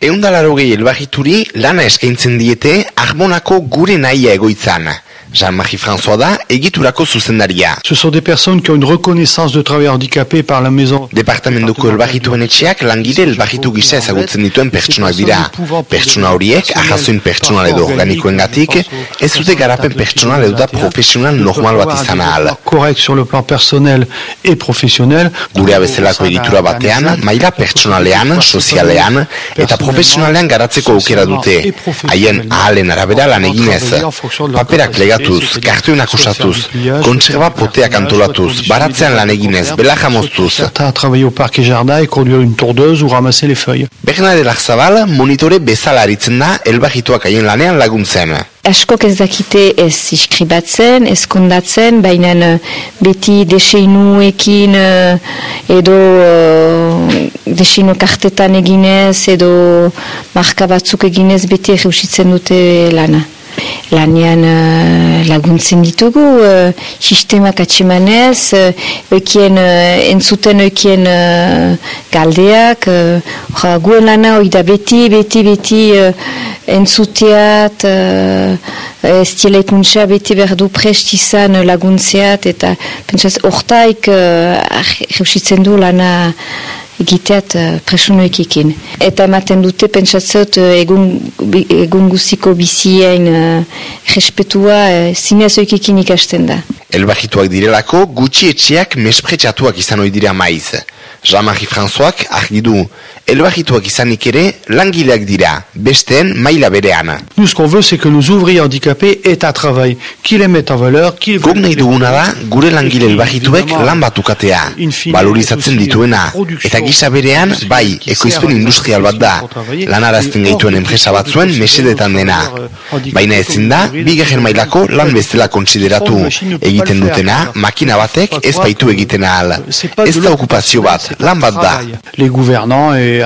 Eundalaro gehi elbagituri lana eskaintzen diete Arbonako gure nahia egoitzan. Jean-Marie François da, egiturako zuzendaria. Ce sont des personnes qui ont une reconnaissance de travail handicapé par la maison. Departamentuko elbagituen etxeak langile elbagitu gisa ezagutzen dituen pertsonak dira. Pertsona horiek, ahazoin pertsonal edo organikoen gatik, ez dute garapen pertsonal edo da profesional normal bat izan ahal. Correct sur le plan personnel et professionnel. Gure abezelako editura batean, maila pertsonalean, sozialean, eta profesionalean garatzeko aukera dute. Haien ahalen arabera lan eginez. Paperak legatu osatuz, kartuenak osatuz, kontserba poteak antolatuz, baratzean lan eginez, bela jamoztuz. Certains a travaillé au conduire une ou ramasser les feuilles. Larzabal monitore bezala aritzen da elbagituak haien lanean laguntzen. Askok ez dakite ez iskribatzen, ez kondatzen, baina eh, beti deseinuekin eh, edo uh, deseinu kartetan eginez edo marka batzuk eginez beti egeusitzen dute lana lanean uh, laguntzen ditugu, uh, sistemak atsemanez, uh, ekien, uh, entzuten ekien uh, galdeak, uh, guen lana hori da beti, beti, beti uh, entzuteat, uh, ez dielekuntza beti prest izan laguntzeat, eta pentsaz, ortaik uh, du lana egiteat uh, presunoekikin. Eta ematen dute pentsatzot uh, egun, egun guziko bizien uh, respetua uh, zinez oikikin ikasten da. Elbagituak direlako gutxi etxeak mespretsatuak izan ohi dira maiz. Jean-Marie Françoak argi du elbagituak izanik ere langileak dira, besteen maila berean. Nous ce qu'on veut c'est que nos ouvriers handicapés aient un travail qui les met en valeur, qui Guk nahi duguna da gure langile elbagituek lan batukatea, valorizatzen dituena, eta gisa berean, bai, ekoizpen industrial bat da, lanarazten gaituen enpresa batzuen mesedetan dena. Baina ezin da, bigarren mailako lan bezala konsideratu, egiten dutena, makina batek ez baitu egiten ahal. Ez da okupazio bat, lan bat da. Les gouvernants et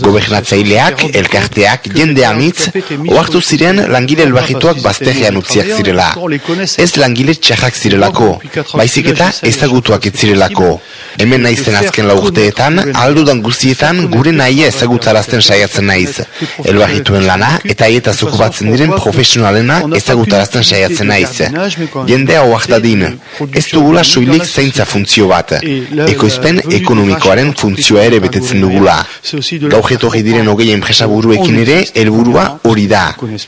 Gobernatzaileak, elkarteak, jende amitz, oartu ziren langile elbagituak bazterrean utziak zirela. Ez langile txarrak zirelako, baizik eta ezagutuak ez zirelako. Hemen naizen azken laurteetan, aldudan guztietan gure nahi ezagutarazten saiatzen naiz. Elbagituen lana eta aieta batzen diren profesionalena ezagutarazten saiatzen naiz. Jende hau din, ez dugula soilik zeintza funtzio bat. Ekoizpen ekonomikoaren funtzioa ere betetzen dugula. Gaujetorri diren hogei enpresa buruekin ere, helburua hori da.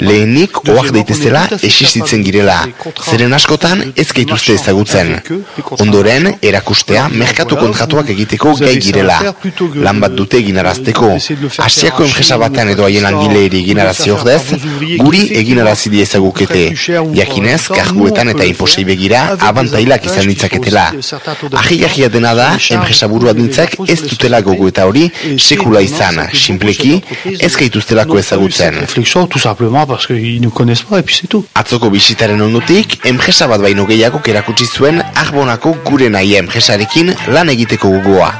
Lehenik, oak daitezela, existitzen girela. Zeren askotan, ez gaituzte ezagutzen. Ondoren, erakustea, merkatu kontratuak egiteko gai girela. Lan bat dute eginarazteko. Asiako enpresa batean edo haien langile eginarazi ordez, guri eginarazi die ezagukete. Jakinez, karguetan eta inposei begira, abantailak izan ditzaketela. Ahi dena da, enpresa burua dintzak ez dutela gogo eta hori, sekula izan, simpleki, ez gaituztelako ezagutzen. Atzoko bisitaren ondutik, enpresa bat baino gehiago kerakutsi zuen Arbonako gure nahi enpresarekin lan egiteko gugoa.